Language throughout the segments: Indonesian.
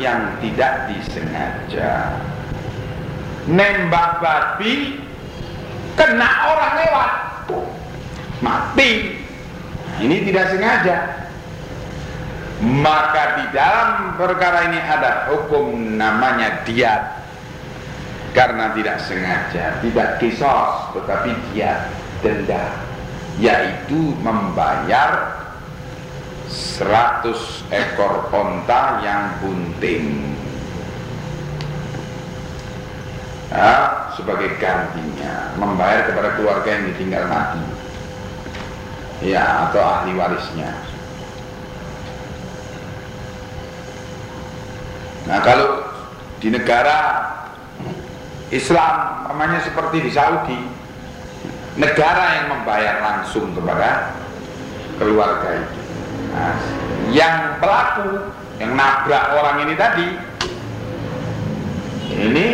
yang tidak disengaja. Nembak babi kena orang lewat. Mati. Ini tidak sengaja. Maka di dalam perkara ini ada hukum namanya diat. Karena tidak sengaja tidak kisos tetapi diat denda yaitu membayar 100 ekor onta yang bunting. Ya, sebagai gantinya membayar kepada keluarga yang ditinggal mati. Ya atau ahli warisnya. Nah kalau di negara Islam namanya seperti di Saudi negara yang membayar langsung kepada keluarga itu Nah, yang pelaku yang nabrak orang ini tadi ini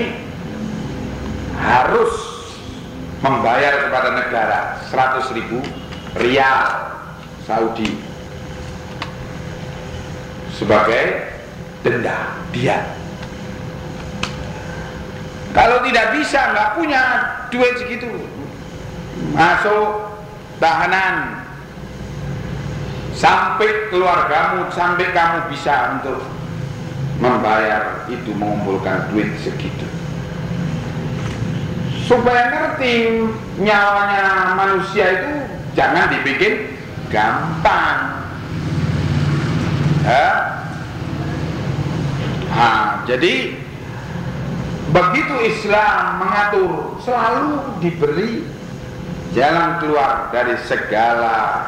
harus membayar kepada negara 100 ribu rial Saudi sebagai denda dia. Kalau tidak bisa nggak punya duit segitu masuk tahanan sampai keluargamu sampai kamu bisa untuk membayar itu mengumpulkan duit segitu supaya ngerti nyawanya manusia itu jangan dibikin gampang ya. nah, jadi begitu Islam mengatur selalu diberi jalan keluar dari segala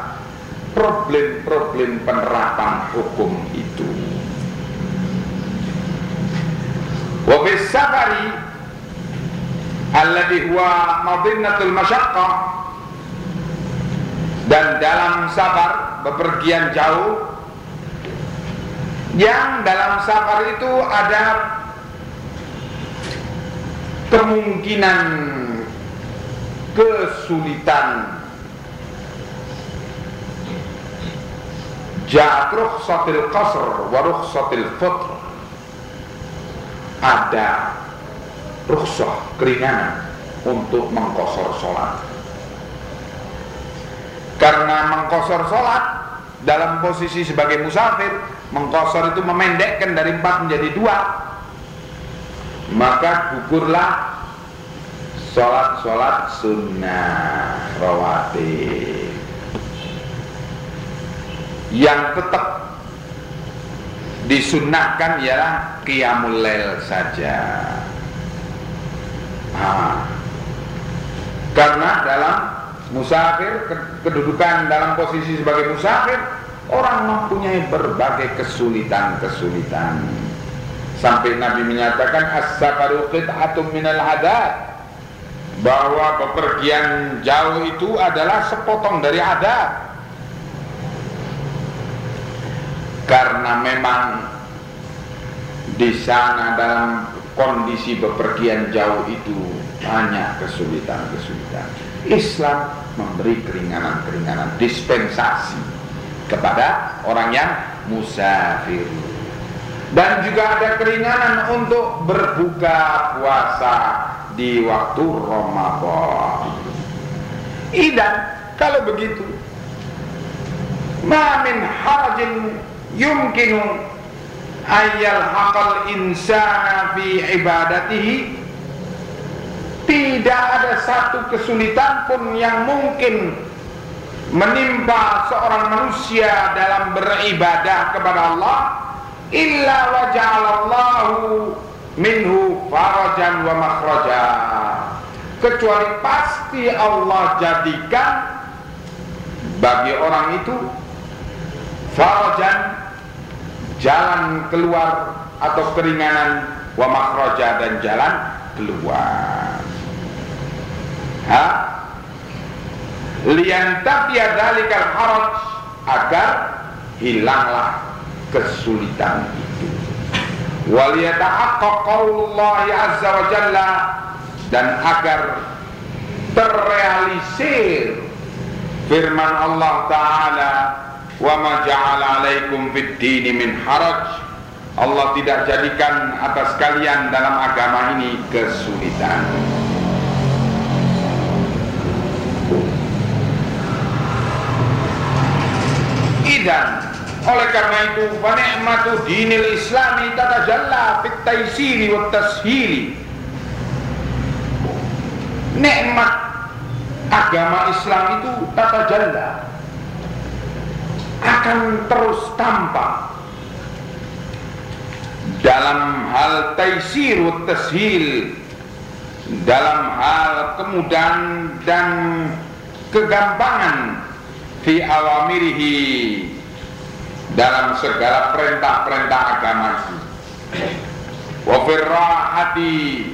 problem-problem penerapan hukum itu. Wa safari alladhi huwa madinnatul masyaqqah dan dalam safar bepergian jauh yang dalam safar itu ada kemungkinan kesulitan Ja'at rukhsatil qasr wa rukhsatil fitr. Ada rukhsah, keringanan untuk mengkosor sholat. Karena mengkosor sholat dalam posisi sebagai musafir Mengkosor itu memendekkan dari empat menjadi dua. Maka gugurlah sholat-sholat sunnah rawatib yang tetap disunahkan ialah qiyamul lail saja. Nah, karena dalam musafir kedudukan dalam posisi sebagai musafir orang mempunyai berbagai kesulitan-kesulitan. Sampai Nabi menyatakan as-safaru qit'atum minal adat bahwa bepergian jauh itu adalah sepotong dari adat karena memang di sana dalam kondisi bepergian jauh itu banyak kesulitan-kesulitan. Islam memberi keringanan-keringanan dispensasi kepada orang yang musafir. Dan juga ada keringanan untuk berbuka puasa di waktu Ramadan. Idan kalau begitu, ma min harajin yumkinu ayal hakal insana fi ibadatihi. Tidak ada satu kesulitan pun yang mungkin menimpa seorang manusia dalam beribadah kepada Allah illa wa ja'alallahu minhu farajan wa makhraja. Kecuali pasti Allah jadikan bagi orang itu farajan jalan keluar atau keringanan wa makhraja dan jalan keluar. Ha? Lian tafiya dalikal haraj agar hilanglah kesulitan itu. Waliyata'aqqa qaulullah azza wa jalla dan agar terrealisir firman Allah taala wa ma ja'ala alaikum fid dini min haraj. Allah tidak jadikan atas kalian dalam agama ini kesulitan. Idan. Oleh karena itu nikmatu dinil islami tatajalla fit taisiri wa tashili. Nikmat agama Islam itu tata jalla akan terus tampak. Dalam hal taisir wa tashil dalam hal kemudahan dan kegampangan fi awamirihi dalam segala perintah-perintah agama wa firrahati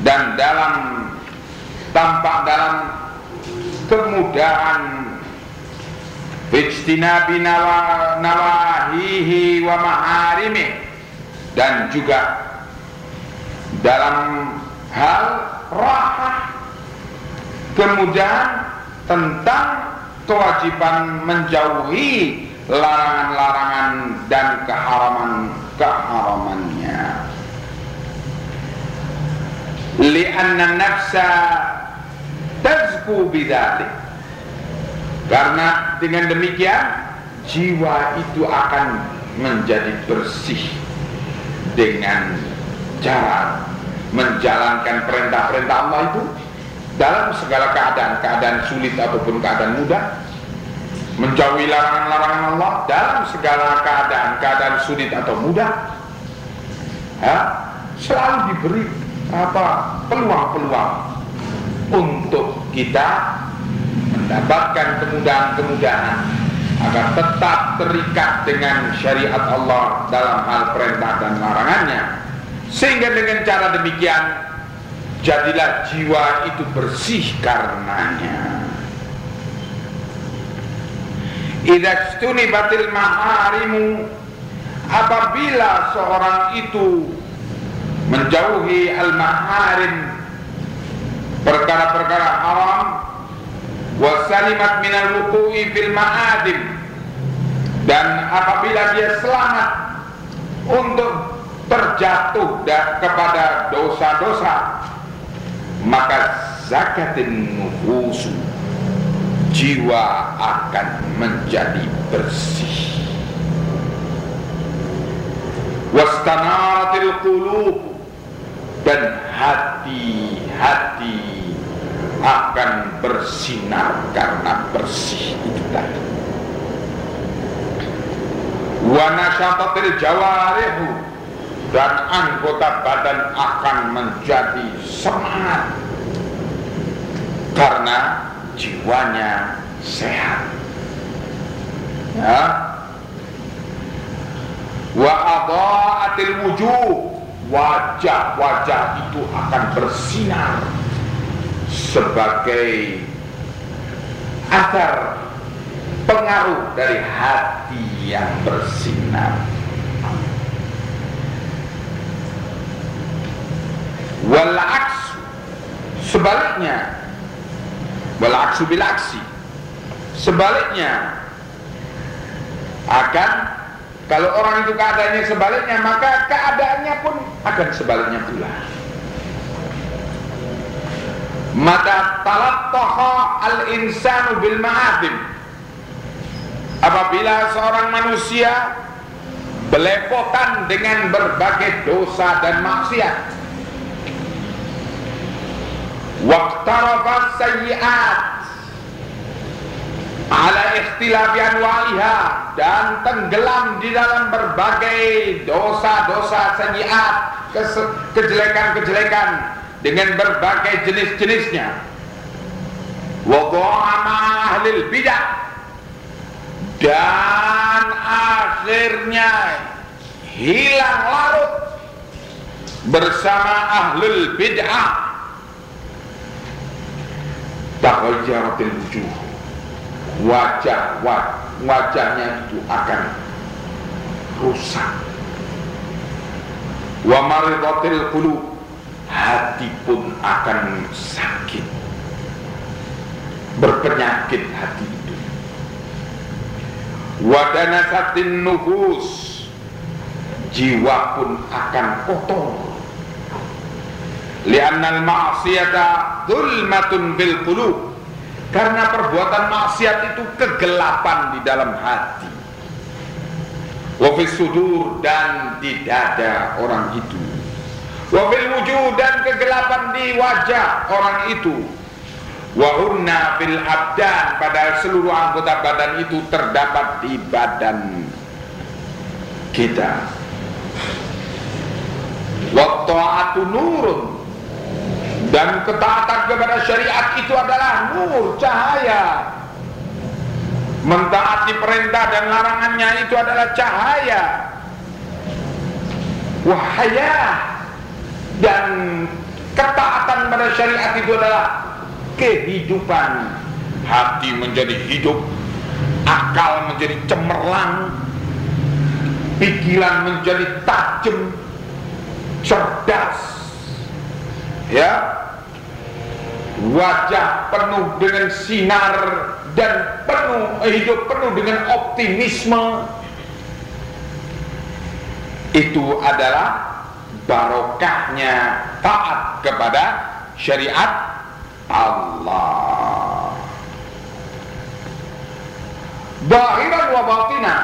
dan dalam tampak dalam kemudahan Bijtinabi nawa, nawahihi wa maharimi Dan juga Dalam hal rahah Kemudahan tentang kewajiban menjauhi larangan-larangan dan keharaman-keharamannya. Lianna nafsa tazku bidzalik. Karena dengan demikian jiwa itu akan menjadi bersih dengan cara menjalankan perintah-perintah Allah itu dalam segala keadaan, keadaan sulit ataupun keadaan mudah menjauhi larangan-larangan Allah dalam segala keadaan, keadaan sulit atau mudah, ya, selalu diberi apa peluang-peluang untuk kita mendapatkan kemudahan-kemudahan agar tetap terikat dengan syariat Allah dalam hal perintah dan larangannya. Sehingga dengan cara demikian jadilah jiwa itu bersih karenanya. Idza batil maharimu apabila seorang itu menjauhi al-maharim perkara-perkara haram wasalimat minal wuku'i fil ma'adim. Dan apabila dia selamat untuk terjatuh kepada dosa-dosa maka zakatin nufusu jiwa akan menjadi bersih. Wastanaratil qulub dan hati-hati akan bersinar karena bersih itu tadi. Wa nasyatatil jawarihu dan anggota badan akan menjadi semangat karena jiwanya sehat. Ya. Wa adha'atil wujuh wajah-wajah itu akan bersinar sebagai asar pengaruh dari hati yang bersinar. Wal sebaliknya Walaksu bilaksi Sebaliknya Akan Kalau orang itu keadaannya sebaliknya Maka keadaannya pun akan sebaliknya pula Mata talattaha al-insanu bil ma'adim. Apabila seorang manusia Belepotan dengan berbagai dosa dan maksiat waqtarafat sayyi'at ala ikhtilafi anwaliha dan tenggelam di dalam berbagai dosa-dosa sayyi'at kejelekan-kejelekan dengan berbagai jenis-jenisnya. Wa ahlil bidah. Dan akhirnya hilang larut bersama ahlul bid'ah. Taghayyaratil wujuh. Wajah Wajahnya itu akan rusak. Wa maridatil qulub Hati pun akan sakit. Berpenyakit hati itu. Wadanasatin nufus. Jiwa pun akan kotor. Li'annal ma'siyata dhulmatun bil qulub. Karena perbuatan maksiat itu kegelapan di dalam hati. Wafis sudur dan di dada orang itu wafil wujud dan kegelapan di wajah orang itu. Wahunna fil abdan pada seluruh anggota badan itu terdapat di badan kita. Wa ta'atu nurun dan ketaatan kepada syariat itu adalah nur cahaya. Mentaati perintah dan larangannya itu adalah cahaya. Wahaya dan ketaatan pada syariat itu adalah kehidupan. Hati menjadi hidup akal menjadi cemerlang pikiran menjadi tajam cerdas. Ya. Wajah penuh dengan sinar dan penuh eh, hidup penuh dengan optimisme. Itu adalah barokahnya taat kepada syariat Allah. Bahiran wa batina.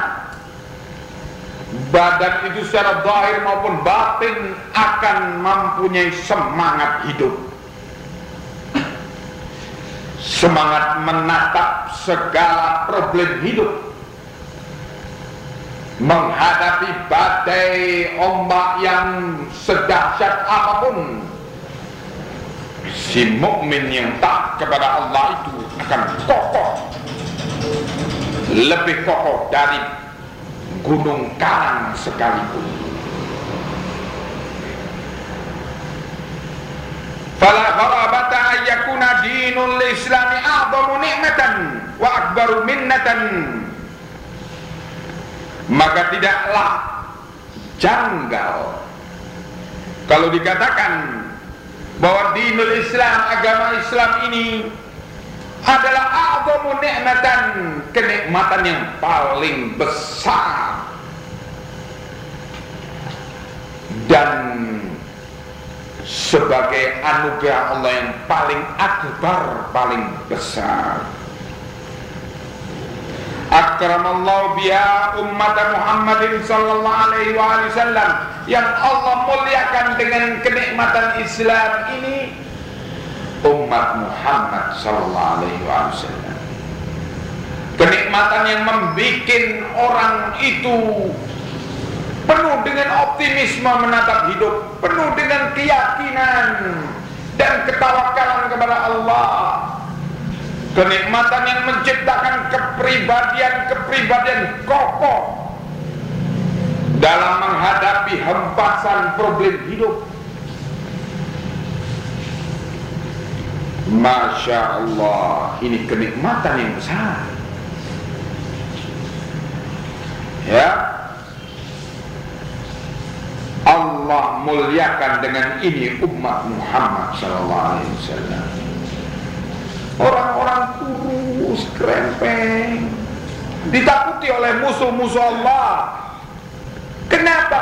Badan itu secara zahir maupun batin akan mempunyai semangat hidup. Semangat menatap segala problem hidup menghadapi badai ombak yang sedahsyat apa pun. Si mukmin yang tak kepada Allah itu akan kokoh. Lebih kokoh dari gunung karang sekalipun. Fala gharabata ayyakuna dinul islami a'zamu ni'matan wa akbaru minnatan Maka tidaklah janggal kalau dikatakan bahwa dinul Islam agama Islam ini adalah a'zamu ni'matan kenikmatan yang paling besar dan sebagai anugerah Allah yang paling akbar, paling besar. Akramallahu biha umat Muhammadin sallallahu alaihi wasallam yang Allah muliakan dengan kenikmatan Islam ini umat Muhammad sallallahu alaihi wasallam. Kenikmatan yang membuat orang itu penuh dengan optimisme menatap hidup, penuh dengan keyakinan dan ketawakalan kepada Allah. Kenikmatan yang menciptakan kepribadian-kepribadian kokoh dalam menghadapi hempasan problem hidup. Masya Allah, ini kenikmatan yang besar. Ya, Allah muliakan dengan ini umat Muhammad sallallahu alaihi wasallam. Orang-orang kurus, krempeng, ditakuti oleh musuh-musuh Allah. Kenapa?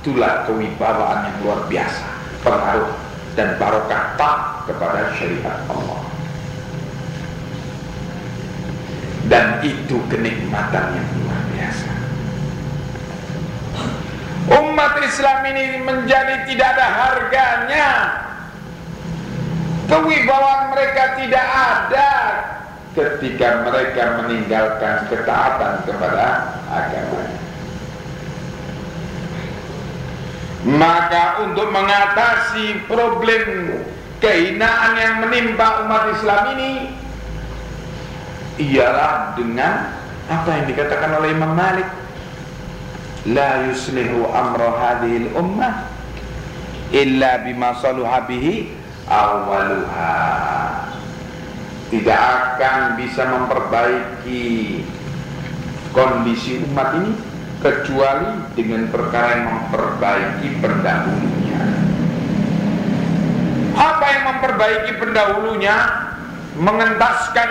Itulah kewibawaan yang luar biasa, pengaruh dan barokah tak kepada syariat Allah. Dan itu kenikmatan yang luar biasa umat Islam ini menjadi tidak ada harganya kewibawaan mereka tidak ada ketika mereka meninggalkan ketaatan kepada agama. Maka untuk mengatasi problem kehinaan yang menimpa umat Islam ini ialah dengan apa yang dikatakan oleh Imam Malik. La yuslihu amra ummah illa bima saluha bihi awaluha tidak akan bisa memperbaiki kondisi umat ini kecuali dengan perkara yang memperbaiki pendahulunya apa yang memperbaiki pendahulunya mengentaskan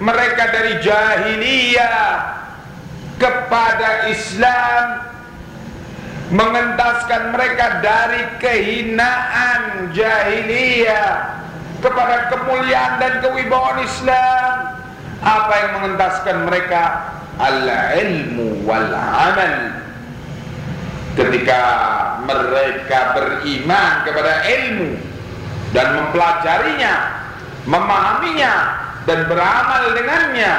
mereka dari jahiliyah kepada Islam mengentaskan mereka dari kehinaan jahiliyah kepada kemuliaan dan kewibawaan Islam. Apa yang mengentaskan mereka? Al-ilmu wal amal ketika mereka beriman kepada ilmu dan mempelajarinya memahaminya dan beramal dengannya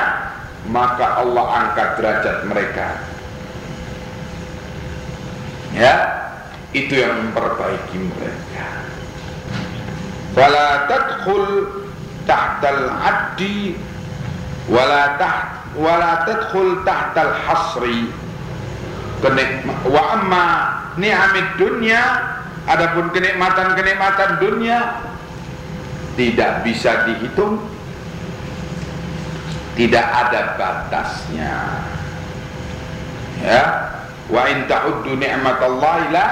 maka Allah angkat derajat mereka ya itu yang memperbaiki mereka. Fala tadkhul tahtal addi wala taht wala tadkhul tahtal hasri. Wa amma ni'amid dunya adapun kenikmatan-kenikmatan dunia tidak bisa dihitung. Tidak ada batasnya. Ya wa in ta'uddu ni'matallahi la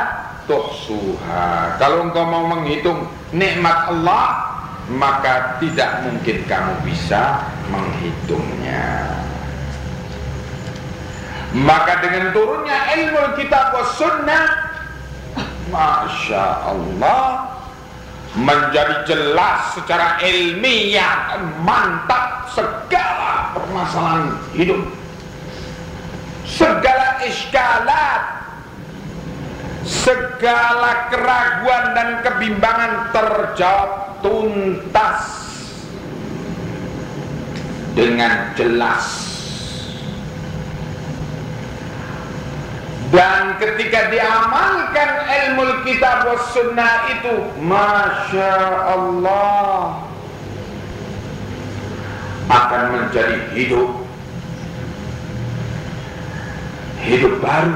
tuhsuha. Kalau engkau mau menghitung nikmat Allah maka tidak mungkin kamu bisa menghitungnya. Maka dengan turunnya ilmu kitab was sunnah Masya Allah menjadi jelas secara ilmiah mantap segala permasalahan hidup segala iskalat segala keraguan dan kebimbangan terjawab tuntas dengan jelas. Dan ketika diamalkan ilmu kitab was sunnah itu Masya Allah akan menjadi hidup hidup baru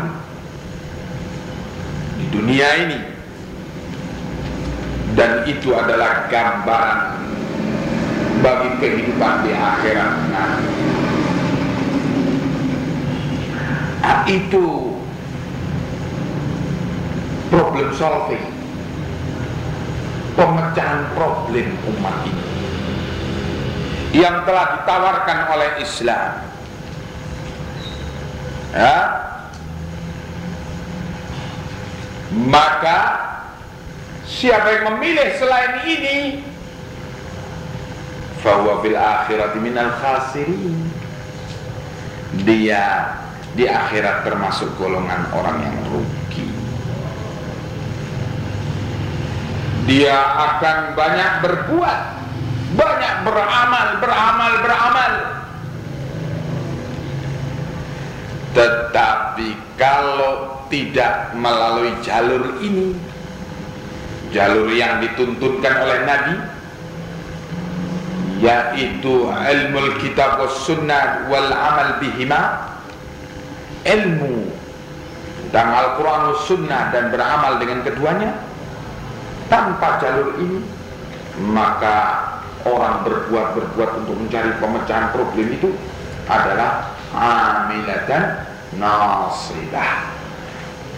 di dunia ini. Dan itu adalah gambaran bagi kehidupan di akhirat. Nanti. Nah, itu problem solving. Pemecahan problem umat ini yang telah ditawarkan oleh Islam ya. Maka siapa yang memilih selain ini fahuwa fil akhirati minal khasirin. Dia di akhirat termasuk golongan orang yang rugi. Dia akan banyak berbuat banyak beramal beramal beramal tetapi kalau tidak melalui jalur ini jalur yang dituntunkan oleh Nabi yaitu ilmu kitab was sunnah wal amal bihima ilmu tentang Al-Quran sunnah dan beramal dengan keduanya tanpa jalur ini maka orang berbuat-berbuat untuk mencari pemecahan problem itu adalah amilatan nasibah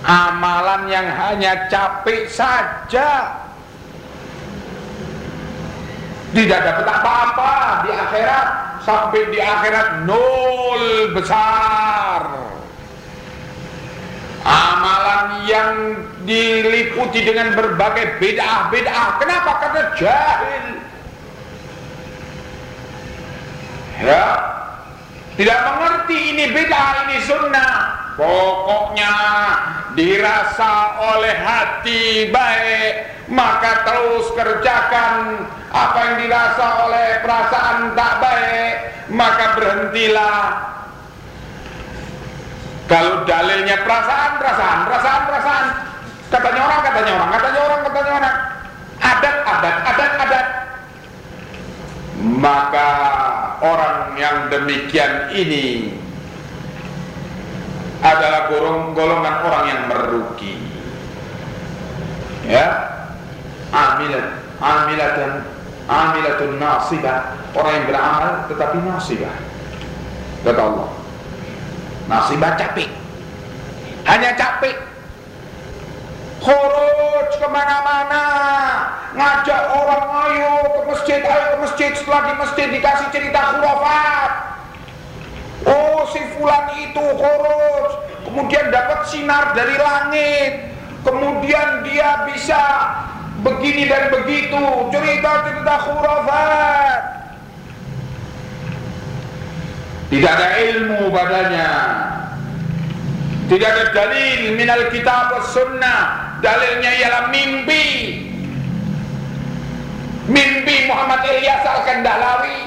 amalan yang hanya capek saja tidak dapat apa-apa di akhirat sampai di akhirat nol besar amalan yang diliputi dengan berbagai bid'ah-bid'ah. Kenapa? Karena jahil. Ya, tidak mengerti ini bid'ah, ini sunnah. Pokoknya dirasa oleh hati baik, maka terus kerjakan apa yang dirasa oleh perasaan tak baik, maka berhentilah kalau dalilnya perasaan, perasaan, perasaan, perasaan. Katanya orang, katanya orang, katanya orang, katanya orang. Adat, adat, adat, adat. Maka orang yang demikian ini adalah golongan orang yang merugi. Ya, amilat, amilatan, amilatun nasibah. Orang yang beramal tetapi nasibah. Kata Allah. Nasibah capek Hanya capek Khuruj ke mana-mana Ngajak orang ayo ke masjid Ayo ke masjid Setelah di masjid dikasih cerita khurafat Oh si fulan itu khuruj kemudian dapat sinar dari langit, kemudian dia bisa begini dan begitu, cerita-cerita khurafat. Tidak ada ilmu badannya. Tidak ada dalil minal kitab sunnah. Dalilnya ialah mimpi. Mimpi Muhammad Ilyas Al-Kandalawi.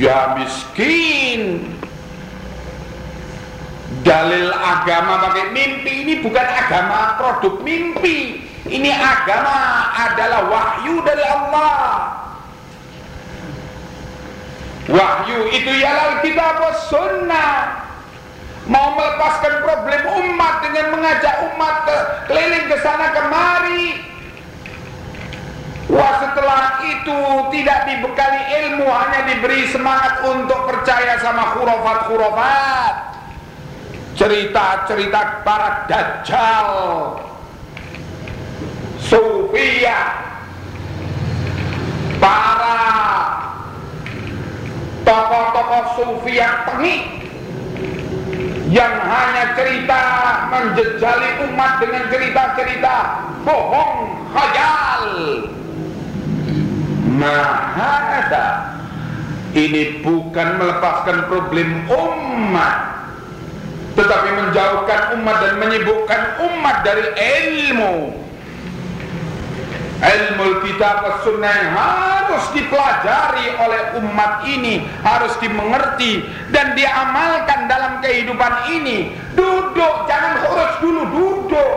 Ya miskin. Dalil agama pakai mimpi ini bukan agama produk mimpi. Ini agama adalah wahyu dari Allah. Wahyu itu ialah kitab sunnah. Mau melepaskan problem umat dengan mengajak umat ke, keliling ke sana kemari. Wah setelah itu tidak dibekali ilmu hanya diberi semangat untuk percaya sama khurafat-khurafat. Cerita-cerita para dajjal. Sufia para tokoh-tokoh sufi yang tengik yang hanya cerita menjejali umat dengan cerita-cerita bohong khayal. Mahada. Ini bukan melepaskan problem umat tetapi menjauhkan umat dan menyibukkan umat dari ilmu ilmu kitab sunnah yang harus dipelajari oleh umat ini harus dimengerti dan diamalkan dalam kehidupan ini. Duduk jangan khurus dulu duduk.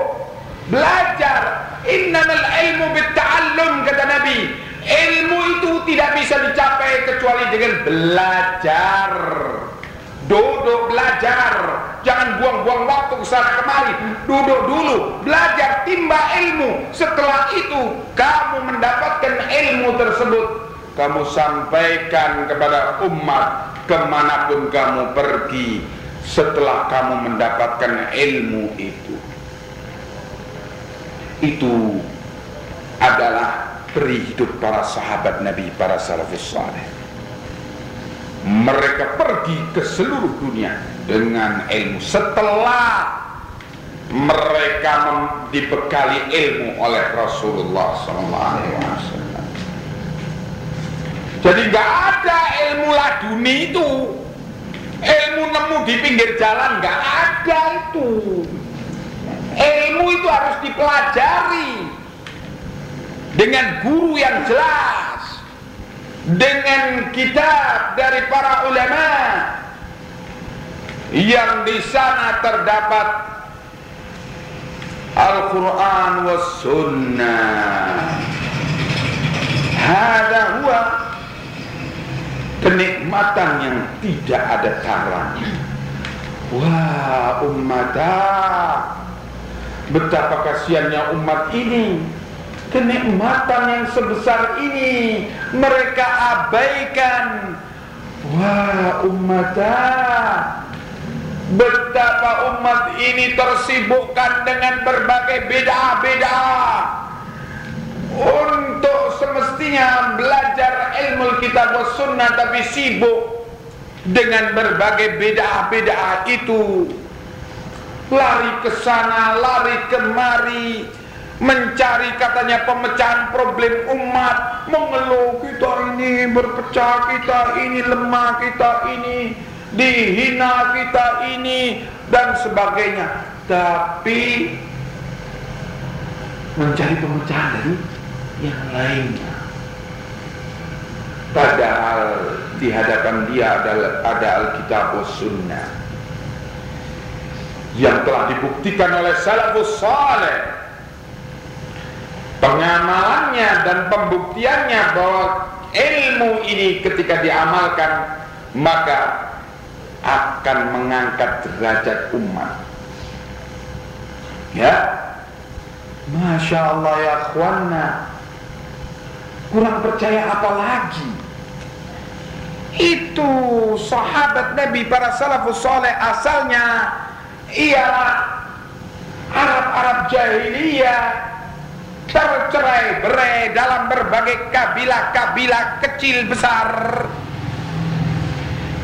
Belajar. Innamal ilmu bitta'allum kata Nabi. Ilmu itu tidak bisa dicapai kecuali dengan belajar Duduk belajar. Jangan buang-buang waktu ke sana kemari. Duduk dulu Belajar timba ilmu. Setelah itu Kamu mendapatkan ilmu tersebut. Kamu sampaikan kepada umat Ke mana pun kamu pergi Setelah kamu mendapatkan ilmu itu. Itu adalah peri hidup para sahabat Nabi Para salafus saleh mereka pergi ke seluruh dunia dengan ilmu setelah mereka dibekali ilmu oleh Rasulullah SAW. Jadi nggak ada ilmu laduni itu, ilmu nemu di pinggir jalan nggak ada itu. Ilmu itu harus dipelajari dengan guru yang jelas dengan kitab dari para ulama yang di sana terdapat Al-Quran was Sunnah. Hada huwa kenikmatan yang tidak ada taranya. Wah umatah Betapa kasihannya umat ini kenikmatan yang sebesar ini mereka abaikan. Wah umatah betapa umat ini tersibukkan dengan berbagai beda-beda untuk semestinya belajar ilmu kitab wa sunnah tapi sibuk dengan berbagai beda-beda itu. Lari ke sana lari kemari mencari katanya pemecahan problem umat. Mengeluh kita ini berpecah kita ini lemah kita ini dihina kita ini dan sebagainya. Tapi mencari pemecahan dari yang lainnya. Padahal di hadapan dia adalah ada Alkitab Sunnah. Yang telah dibuktikan oleh salafus saleh pengamalannya dan pembuktiannya bahwa ilmu ini ketika diamalkan maka akan mengangkat derajat umat. Ya? Masya Allah ya khwana kurang percaya apa lagi? Itu sahabat Nabi para salafus soleh asalnya ialah Arab-Arab jahiliyah tercerai berai dalam berbagai kabilah-kabilah kecil besar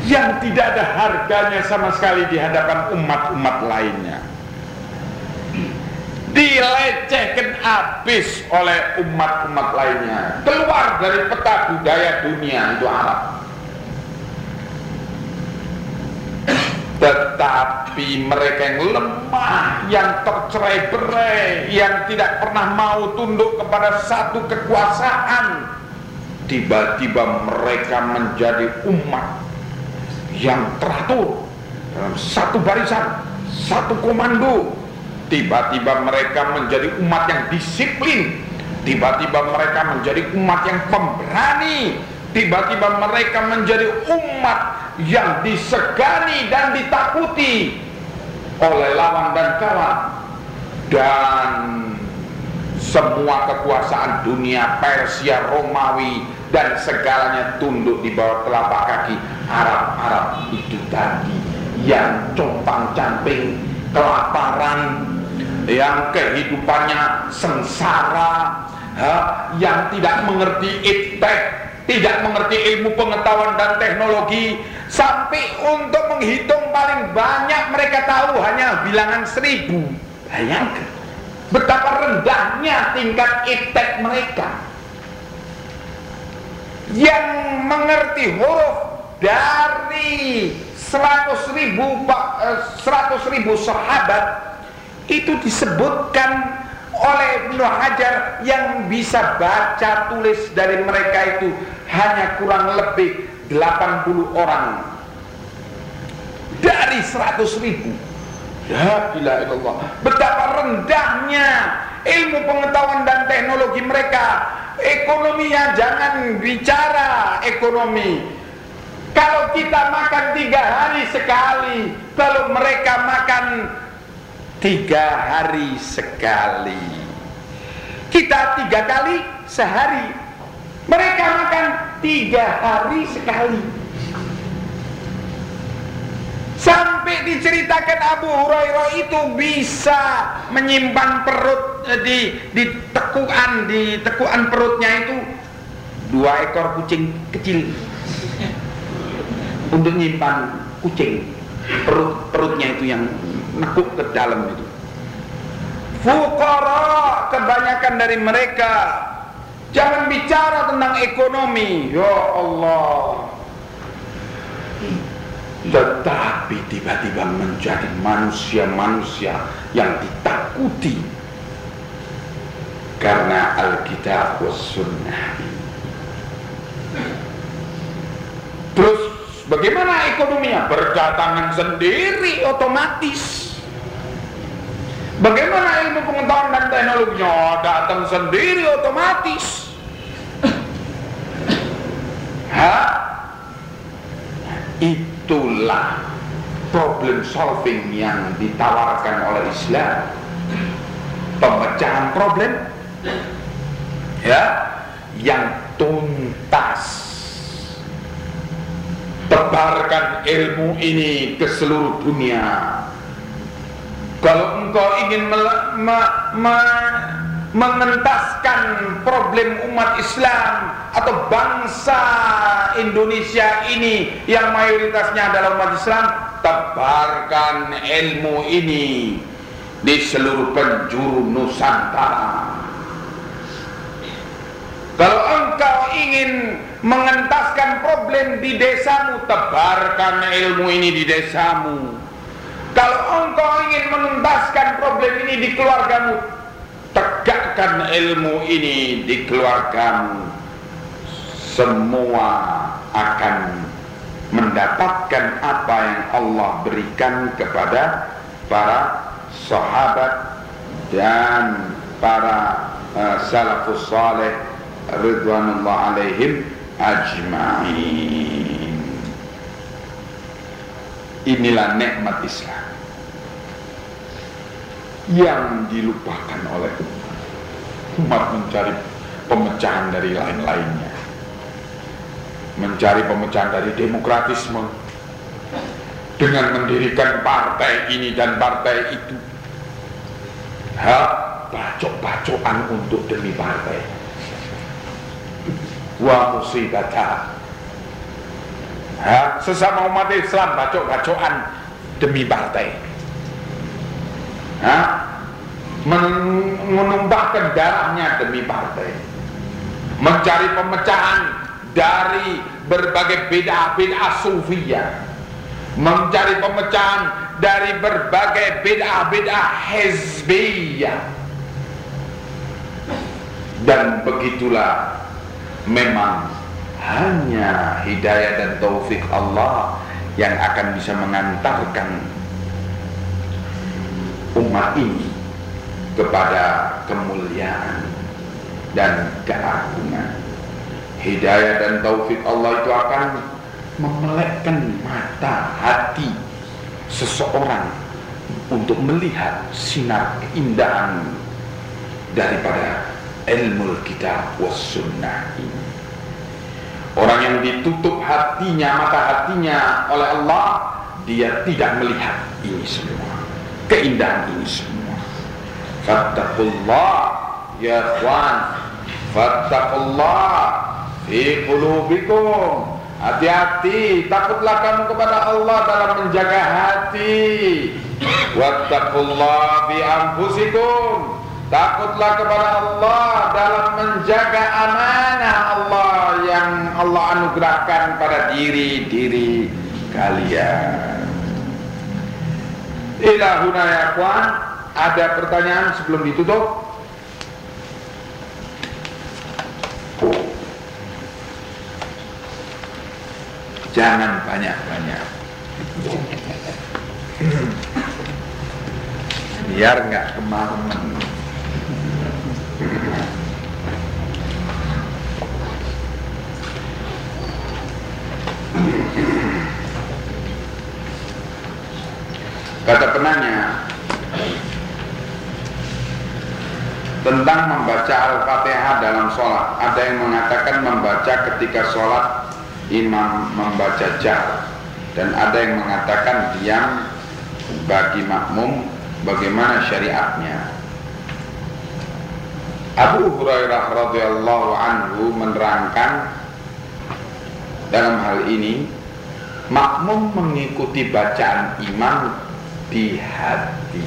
yang tidak ada harganya sama sekali di hadapan umat-umat lainnya. Dilecehkan habis oleh umat-umat lainnya. Keluar dari peta budaya dunia itu Arab tetapi mereka yang lemah yang tercerai berai yang tidak pernah mau tunduk kepada satu kekuasaan tiba-tiba mereka menjadi umat yang teratur dalam satu barisan satu komando. Tiba-tiba mereka menjadi umat yang disiplin. Tiba-tiba mereka menjadi umat yang pemberani Tiba-tiba mereka menjadi umat yang disegani dan ditakuti oleh lawan dan kawan. Dan semua kekuasaan dunia Persia, Romawi dan segalanya tunduk di bawah telapak kaki. Arab-Arab itu tadi yang compang camping kelaparan yang kehidupannya sengsara yang tidak mengerti iptek tidak mengerti ilmu pengetahuan dan teknologi. Sampai untuk menghitung paling banyak mereka tahu hanya bilangan seribu. Bayangkan betapa rendahnya tingkat iptek mereka. Yang mengerti huruf dari seratus ribu eh, seratus ribu sahabat itu disebutkan oleh Ibnu Hajar yang bisa baca tulis dari mereka itu hanya kurang lebih 80 orang. Dari 100 ribu. Ya bila Allah betapa rendahnya ilmu pengetahuan dan teknologi mereka. Ekonominya jangan bicara ekonomi. Kalau kita makan tiga hari sekali kalau mereka makan tiga hari sekali. Kita tiga kali sehari. Mereka makan tiga hari sekali. Sampai diceritakan Abu Hurairah itu bisa menyimpan perut eh, di di tekuan di tekuan perutnya itu dua ekor kucing kecil. Untuk menyimpan kucing perut perutnya itu yang nekuk ke dalam itu. Fukara kebanyakan dari mereka Jangan bicara tentang ekonomi. Ya Allah. Tetapi tiba-tiba menjadi manusia-manusia yang ditakuti. Karena Alkitab was sunnah bagaimana ekonominya? Berdatangan sendiri otomatis Bagaimana ilmu pengetahuan dan teknologinya datang sendiri otomatis? Ha? Itulah problem solving yang ditawarkan oleh Islam. Pemecahan problem ya yang tuntas. Tebarkan ilmu ini ke seluruh dunia kalau engkau ingin me, me, me, mengentaskan problem umat Islam atau bangsa Indonesia ini yang mayoritasnya adalah umat Islam, tebarkan ilmu ini di seluruh penjuru Nusantara. Kalau engkau ingin mengentaskan problem di desamu, tebarkan ilmu ini di desamu. Kalau engkau ingin menuntaskan problem ini di keluargamu, tegakkan ilmu ini di keluargamu. Semua akan mendapatkan apa yang Allah berikan kepada para sahabat dan para uh, salafus saleh ridwanullah alaihim ajma'in Inilah nikmat Islam yang dilupakan oleh umat. Mencari pemecahan dari lain-lainnya. Mencari pemecahan dari demokratisme dengan mendirikan partai ini dan partai itu. Hak bacok-bacokan untuk demi partai. Wa musibata ha, sesama umat Islam bacok-bacokan demi partai. Ha, darahnya demi partai. Mencari pemecahan dari berbagai bid'ah-bid'ah sufiyah. Mencari pemecahan dari berbagai bid'ah-bid'ah hizbiyah. Dan begitulah memang hanya hidayah dan taufik Allah yang akan bisa mengantarkan umat ini kepada kemuliaan dan keagungan. Hidayah dan taufik Allah itu akan memelekkan mata hati seseorang untuk melihat sinar keindahan daripada ilmu kitab was sunnah ini. Orang yang ditutup hatinya, mata hatinya oleh Allah, dia tidak melihat ini semua, keindahan ini semua. Fattakullah ya ikhwan, fattakullah fi qulubikum Hati-hati, takutlah kamu kepada Allah dalam menjaga hati. Fi anfusikum. Takutlah kepada Allah dalam menjaga amanah Allah yang Allah anugerahkan pada diri-diri kalian. Ilahuna ya kawan, ada pertanyaan sebelum ditutup? Jangan banyak-banyak Biar nggak kemalaman Kata penanya Tentang membaca Al-Fatihah dalam sholat. Ada yang mengatakan membaca ketika sholat imam membaca jar dan ada yang mengatakan diam bagi makmum bagaimana syariatnya. Abu Hurairah radhiyallahu anhu menerangkan dalam hal ini makmum mengikuti bacaan imam di hati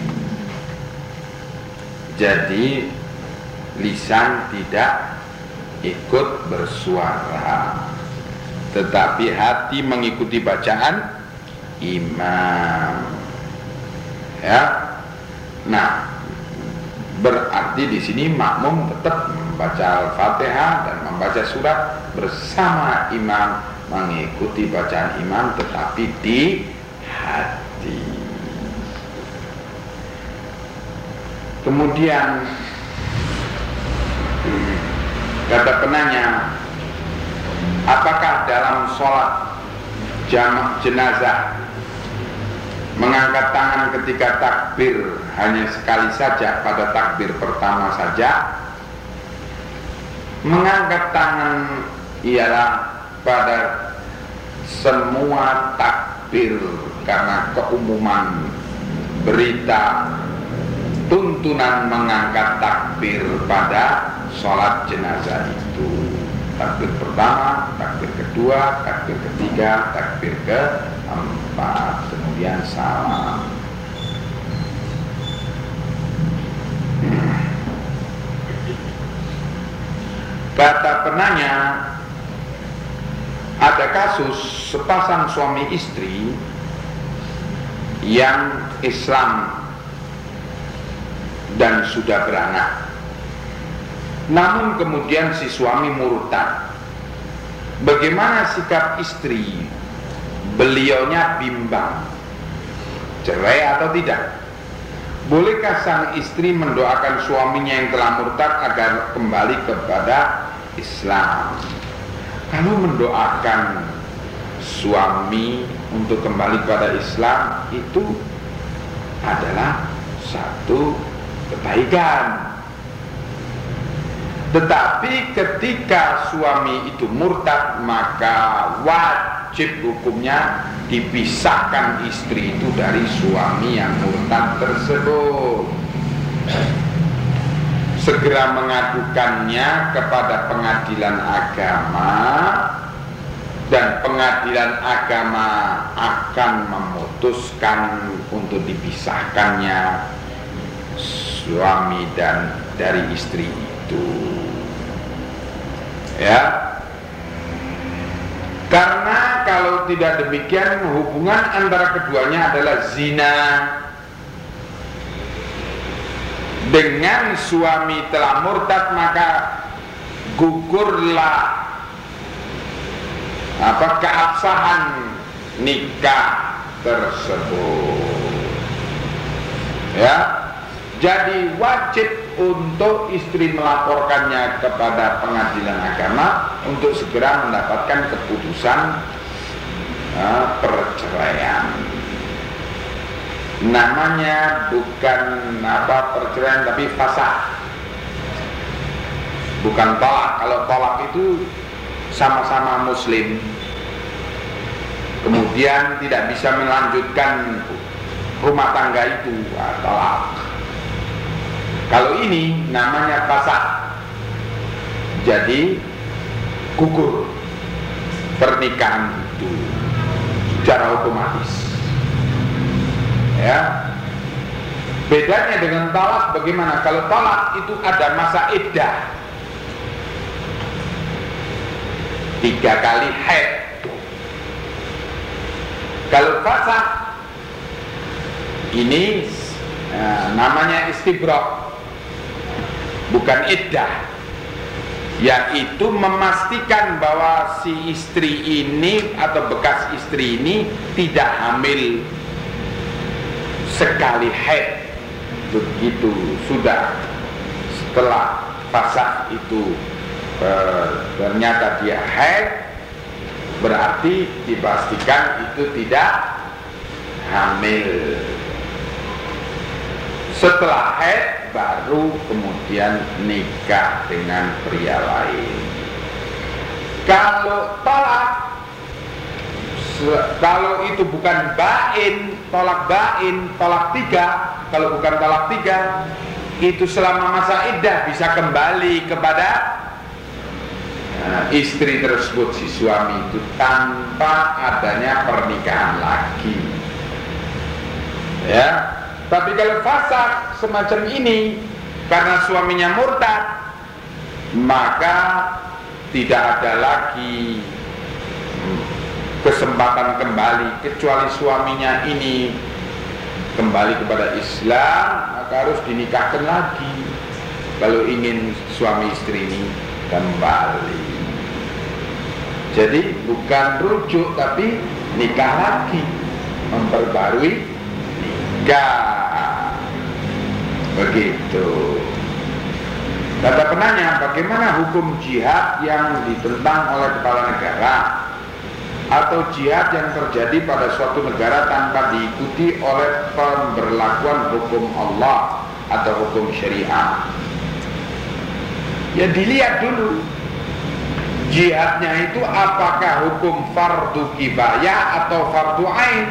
jadi lisan tidak ikut bersuara tetapi hati mengikuti bacaan imam. Ya. Nah, berarti di sini makmum tetap membaca Al-Fatihah dan membaca surat bersama imam mengikuti bacaan imam tetapi di hati. Kemudian kata penanya Apakah dalam sholat jamak jenazah mengangkat tangan ketika takbir hanya sekali saja pada takbir pertama saja mengangkat tangan ialah pada semua takbir karena keumuman berita tuntunan mengangkat takbir pada sholat jenazah itu takbir pertama, takbir kedua, takbir ketiga, takbir keempat, kemudian salam. Kata penanya, ada kasus sepasang suami istri yang Islam dan sudah beranak namun kemudian si suami murtad. Bagaimana sikap istri? Beliaunya bimbang. Cerai atau tidak? Bolehkah sang istri mendoakan suaminya yang telah murtad agar kembali kepada Islam? Kalau mendoakan suami untuk kembali kepada Islam itu adalah satu kebaikan tetapi ketika suami itu murtad maka wajib hukumnya dipisahkan istri itu dari suami yang murtad tersebut. Segera mengadukannya kepada pengadilan agama dan pengadilan agama akan memutuskan untuk dipisahkannya suami dan dari istri itu. Ya. Karena kalau tidak demikian hubungan antara keduanya adalah zina dengan suami telah murtad maka gugurlah apa keabsahan nikah tersebut. Ya. Jadi wajib untuk istri melaporkannya kepada pengadilan agama untuk segera mendapatkan keputusan uh, perceraian namanya bukan apa perceraian tapi fasah bukan tolak. Kalau tolak itu sama-sama muslim. Kemudian tidak bisa melanjutkan rumah tangga itu tolak. Kalau ini namanya fasah jadi gugur pernikahan itu secara otomatis ya. Bedanya dengan talak bagaimana? Kalau talak itu ada masa iddah. Tiga kali haid. Kalau fasah ini eh, namanya istibrok bukan iddah. Yaitu memastikan bahwa si istri ini atau bekas istri ini tidak hamil sekali haid. Begitu sudah. Setelah fasah itu e, ternyata dia haid berarti dipastikan itu tidak hamil. Setelah haid baru kemudian nikah dengan pria lain. Kalau tolak kalau itu bukan bain, tolak bain, tolak tiga, kalau bukan tolak tiga, itu selama masa iddah bisa kembali kepada nah, istri tersebut si suami itu tanpa adanya pernikahan lagi. Ya, tapi kalau fasad semacam ini karena suaminya murtad, maka tidak ada lagi kesempatan kembali kecuali suaminya ini kembali kepada Islam maka harus dinikahkan lagi. Kalau ingin suami istri ini kembali. Jadi bukan rujuk tapi nikah lagi. Memperbarui nikah. Begitu. Kata penanya bagaimana hukum jihad yang ditentang oleh kepala negara atau jihad yang terjadi pada suatu negara tanpa diikuti oleh pemberlakuan hukum Allah atau hukum syariah. Ya dilihat dulu jihadnya itu apakah hukum fardu kibaya atau fardu ain.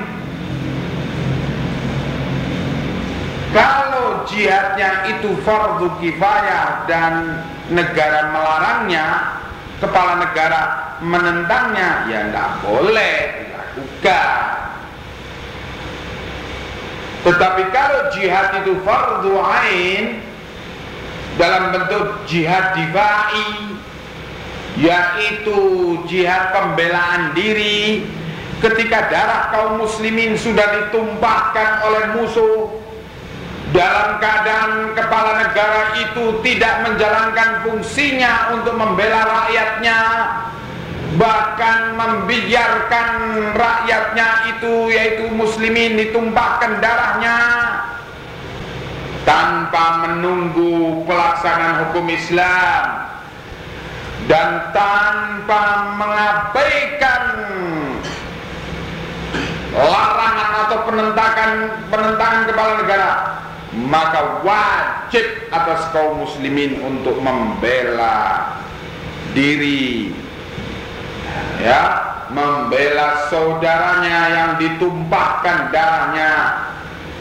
Kalau jihadnya itu fardu kifayah dan negara melarangnya, kepala negara menentangnya ya nggak boleh dilakukan. Tetapi kalau jihad itu fardu ain dalam bentuk jihad dibai yaitu jihad pembelaan diri ketika darah kaum muslimin sudah ditumpahkan oleh musuh dalam keadaan kepala negara itu tidak menjalankan fungsinya untuk membela rakyatnya bahkan membiarkan rakyatnya itu yaitu muslimin ditumpahkan darahnya tanpa menunggu pelaksanaan hukum Islam dan tanpa mengabaikan larangan atau penentakan penentangan kepala negara maka wajib atas kaum muslimin untuk membela diri. Ya membela saudaranya yang ditumpahkan darahnya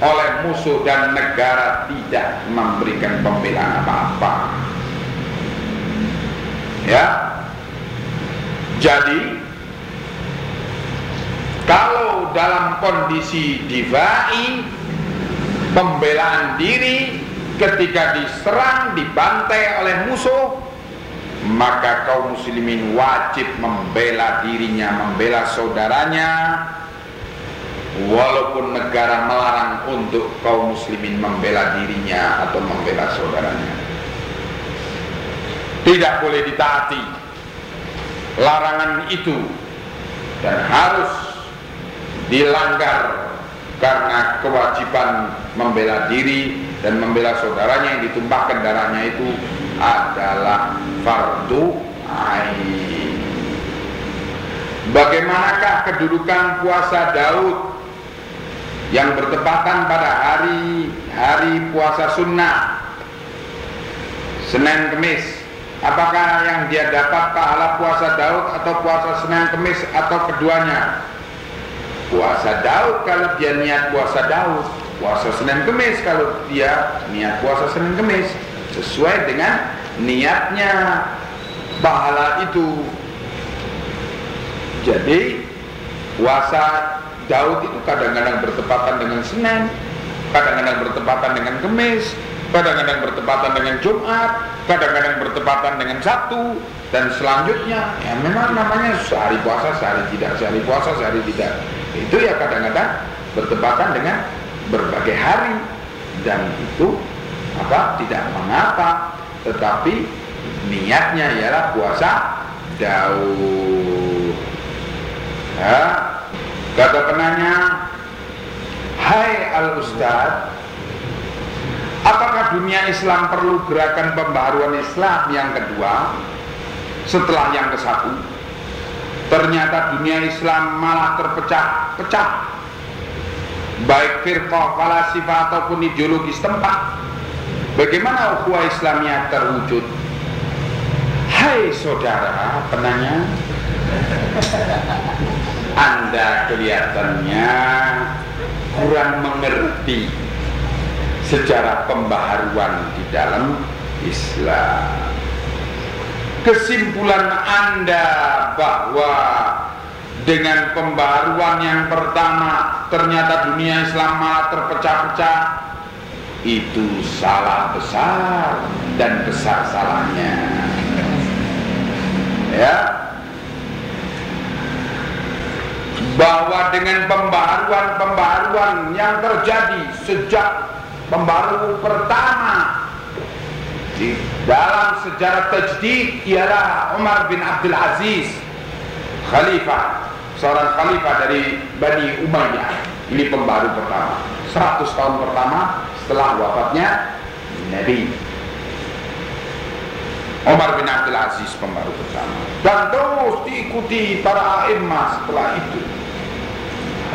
oleh musuh dan negara tidak memberikan pembelaan apa-apa. Ya. Jadi dalam kondisi divai pembelaan diri ketika diserang dibantai oleh musuh maka kaum muslimin wajib membela dirinya membela saudaranya. Walaupun negara melarang untuk kaum muslimin membela dirinya atau membela saudaranya. Tidak boleh ditaati larangan itu dan harus dilanggar karena kewajiban membela diri dan membela saudaranya yang ditumpahkan darahnya itu adalah fardu ain. Bagaimanakah kedudukan puasa Daud yang bertepatan pada hari hari puasa sunnah? Senin Kemis. Apakah yang dia dapat pahala puasa Daud atau puasa Senin Kemis atau keduanya? Puasa Daud kalau dia niat puasa Daud puasa Senin Kemis. Kalau dia niat puasa Senin Kemis sesuai dengan niatnya pahala itu. Jadi puasa Daud itu kadang-kadang bertepatan dengan Senin kadang-kadang bertepatan dengan Kemis kadang-kadang bertepatan dengan Jumat kadang-kadang bertepatan dengan Sabtu dan selanjutnya. Ya memang namanya sehari puasa sehari tidak sehari puasa sehari tidak. Itu ya kadang-kadang bertepatan dengan berbagai hari dan itu apa tidak mengapa tetapi niatnya ialah puasa Daud ya. kata penanya Hai Al Ustad Apakah dunia Islam perlu gerakan pembaharuan Islam yang kedua setelah yang ke satu? Ternyata dunia Islam malah terpecah-pecah Baik firqah, falasifah ataupun ideologi setempat Bagaimana ukhuwah Islamnya terwujud? Hai saudara penanya. Anda kelihatannya kurang mengerti sejarah pembaharuan di dalam Islam. Kesimpulan Anda bahwa dengan pembaruan yang pertama ternyata dunia Islam terpecah-pecah. Itu salah besar dan besar salahnya. Ya. Bahwa dengan pembaruan-pembaruan yang terjadi sejak pembaru pertama di dalam sejarah tajdid ialah Umar bin Abdul Aziz khalifah seorang khalifah dari Bani Umayyah. Ini pembaru pertama. 100 tahun pertama setelah wafatnya Nabi. Umar bin Abdul Aziz pembaru pertama. Dan terus diikuti para imam setelah itu.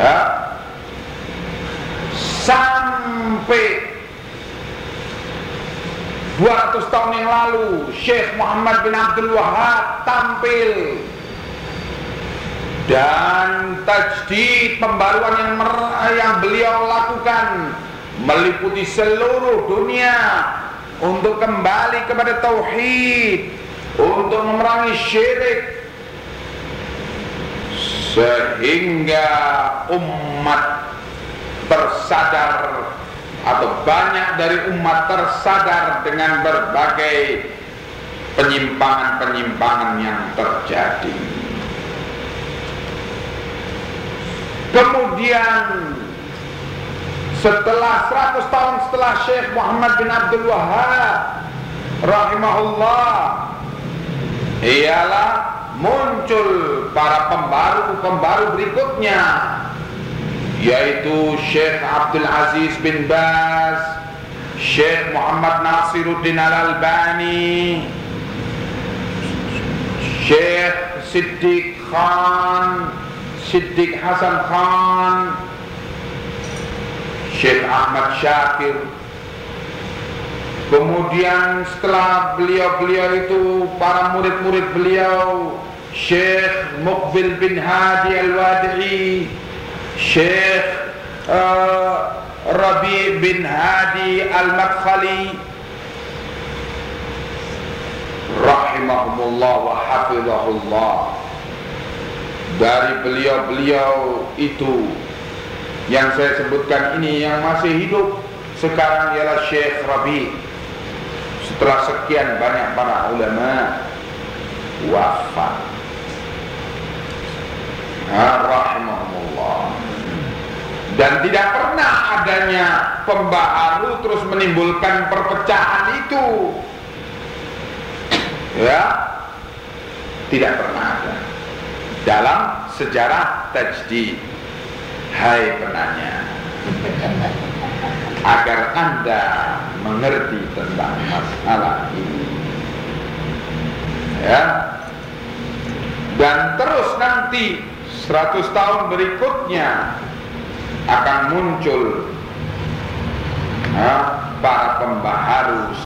Ya. sampai 200 tahun yang lalu Syekh Muhammad bin Abdul Wahab tampil dan tajdid pembaruan yang yang beliau lakukan meliputi seluruh dunia untuk kembali kepada tauhid untuk memerangi syirik sehingga umat tersadar atau banyak dari umat tersadar dengan berbagai penyimpangan-penyimpangan yang terjadi. Kemudian setelah 100 tahun setelah Syekh Muhammad bin Abdul Wahab rahimahullah ialah muncul para pembaru-pembaru berikutnya yaitu Syekh Abdul Aziz bin Baz, Syekh Muhammad Nasiruddin Al-Albani, Syekh Siddiq Khan, Siddiq Hasan Khan, Syekh Ahmad Syakir. Kemudian setelah beliau-beliau itu para murid-murid beliau Syekh Muqbil bin Hadi Al-Wadi'i Syekh uh, Rabi bin Hadi Al-Madkhali rahimahumullah wa hafizahullah dari beliau-beliau itu. Yang saya sebutkan ini yang masih hidup sekarang ialah Syekh Rabi. Setelah sekian banyak para ulama wafat. Rahimahullah dan tidak pernah adanya pembaharu terus menimbulkan perpecahan itu. Ya tidak pernah ada dalam sejarah tajdid hai penanya. Agar anda mengerti tentang masalah ini. Ya. Dan terus nanti 100 tahun berikutnya akan muncul ya, para pembaharu